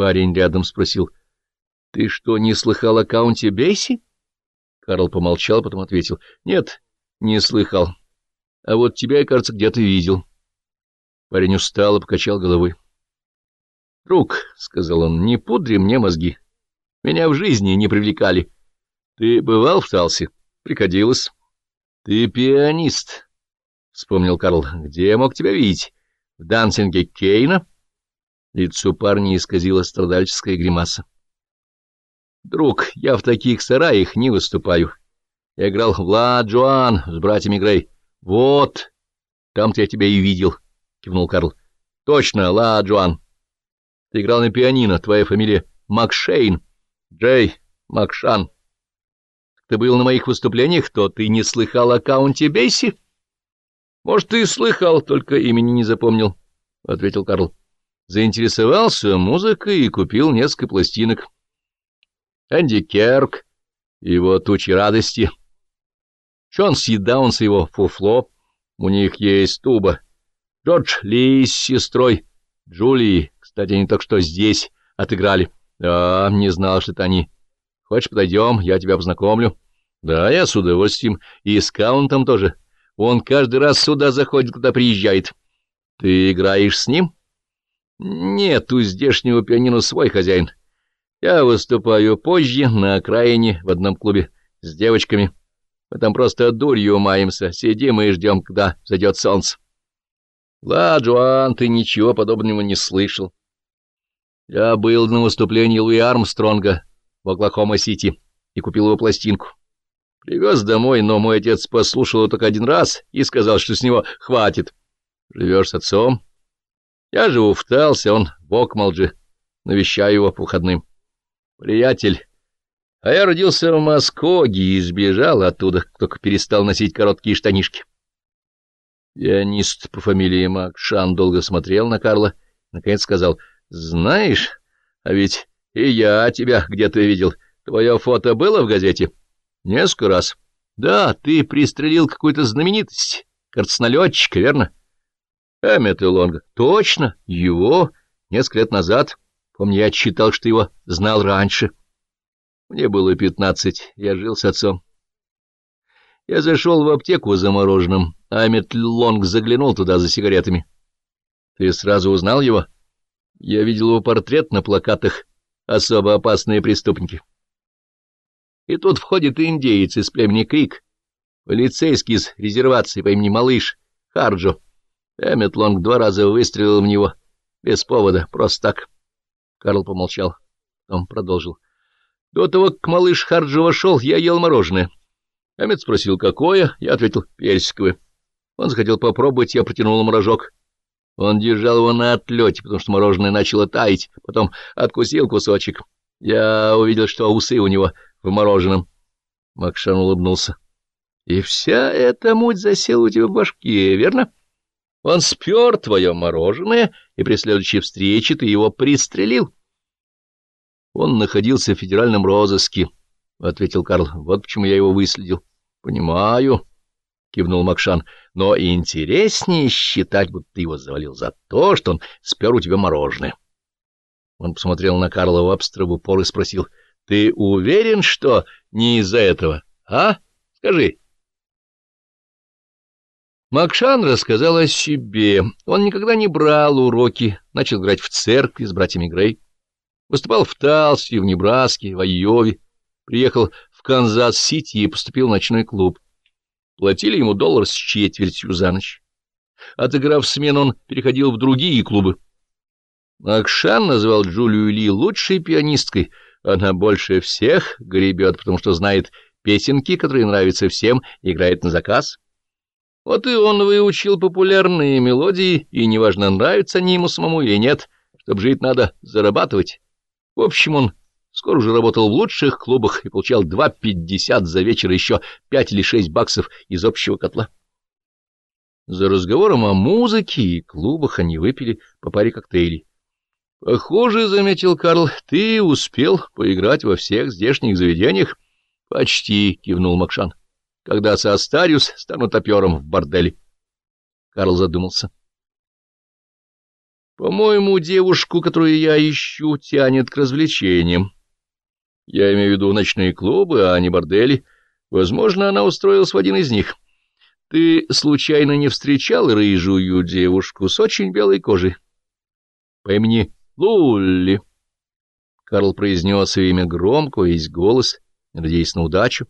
Парень рядом спросил. — Ты что, не слыхал о каунте Бейси? Карл помолчал, потом ответил. — Нет, не слыхал. А вот тебя я, кажется, где-то видел. Парень устал и покачал головой. — Друг, — сказал он, — не пудри мне мозги. Меня в жизни не привлекали. Ты бывал в Талсе? Приходилось. — Ты пианист, — вспомнил Карл. — Где я мог тебя видеть? В дансинге Кейна? Лицо парня исказило страдальческая гримаса. — Друг, я в таких сараях не выступаю. Я играл в Ла Джоан с братьями Грей. — Вот, там-то я тебя и видел, — кивнул Карл. — Точно, Ла Джоан. Ты играл на пианино, твоя фамилия Макшейн. Джей Макшан. Ты был на моих выступлениях, то ты не слыхал о каунте Бейси? — Может, ты и слыхал, только имени не запомнил, — ответил Карл. Заинтересовался музыкой и купил несколько пластинок. Энди Керк, его тучи радости. Шон Даунс, его фуфло, у них есть туба. Джордж Ли с сестрой, Джулии, кстати, они только что здесь отыграли. Да, не знал, что это они. Хочешь, подойдем, я тебя познакомлю. Да, я с удовольствием. И с Каунтом тоже. Он каждый раз сюда заходит, когда приезжает. Ты играешь с ним? Нет, у здешнего пианино свой хозяин. Я выступаю позже, на окраине, в одном клубе, с девочками. Мы там просто дурью маемся, сидим и ждем, когда зайдет солнце. Ла, Джоан, ты ничего подобного не слышал. Я был на выступлении Луи Армстронга в Оклахома-Сити и купил его пластинку. Привез домой, но мой отец послушал его только один раз и сказал, что с него хватит. Живешь с отцом? Я живу в Талсе, он в Окмалджи. Навещаю его по выходным. Приятель. А я родился в Москоге и сбежал оттуда, только перестал носить короткие штанишки. Пианист по фамилии Макшан долго смотрел на Карла, наконец сказал, «Знаешь, а ведь и я тебя где-то видел. Твое фото было в газете?» Несколько раз. Да, ты пристрелил какую-то знаменитость. Кажется, верно? Эммет Лонга. Точно, его. Несколько лет назад. Помню, я читал, что его знал раньше. Мне было пятнадцать, я жил с отцом. Я зашел в аптеку за мороженым, Эммет Лонг заглянул туда за сигаретами. Ты сразу узнал его? Я видел его портрет на плакатах «Особо опасные преступники». И тут входит индеец из племени Крик, полицейский из резервации по имени Малыш, Харджо. Эммет Лонг два раза выстрелил в него, без повода, просто так. Карл помолчал, он продолжил. До того, как малыш Харджо вошел, я ел мороженое. Эммет спросил, какое, я ответил, персиковое. Он захотел попробовать, я протянул ему рожок. Он держал его на отлете, потому что мороженое начало таять, потом откусил кусочек. Я увидел, что усы у него в мороженом. Макшан улыбнулся. — И вся эта муть засела у тебя в башке, верно? Он спер твое мороженое, и при следующей встрече ты его пристрелил. — Он находился в федеральном розыске, — ответил Карл. — Вот почему я его выследил. — Понимаю, — кивнул Макшан. — Но интереснее считать, будто ты его завалил за то, что он спер у тебя мороженое. Он посмотрел на Карла Вабстера в упор и спросил — ты уверен, что не из-за этого, а? Скажи. Макшан рассказал о себе. Он никогда не брал уроки, начал играть в церкви с братьями Грей. Выступал в Талсе, в Небраске, в Айове. Приехал в Канзас-Сити и поступил в ночной клуб. Платили ему доллар с четвертью за ночь. Отыграв смену, он переходил в другие клубы. Макшан назвал Джулию Ли лучшей пианисткой — она больше всех гребет, потому что знает песенки, которые нравятся всем, и играет на заказ. Вот и он выучил популярные мелодии, и неважно, нравятся они ему самому или нет, чтобы жить надо зарабатывать. В общем, он скоро уже работал в лучших клубах и получал два пятьдесят за вечер, еще пять или шесть баксов из общего котла. За разговором о музыке и клубах они выпили по паре коктейлей. — Похоже, — заметил Карл, — ты успел поиграть во всех здешних заведениях? — Почти, — кивнул Макшан. — Когда состарюсь, стану топером в борделе. Карл задумался. По-моему, девушку, которую я ищу, тянет к развлечениям. Я имею в виду ночные клубы, а не бордели. Возможно, она устроилась в один из них. Ты случайно не встречал рыжую девушку с очень белой кожей? По имени Лулли. Карл произнес ее имя громко, весь голос, надеясь на удачу.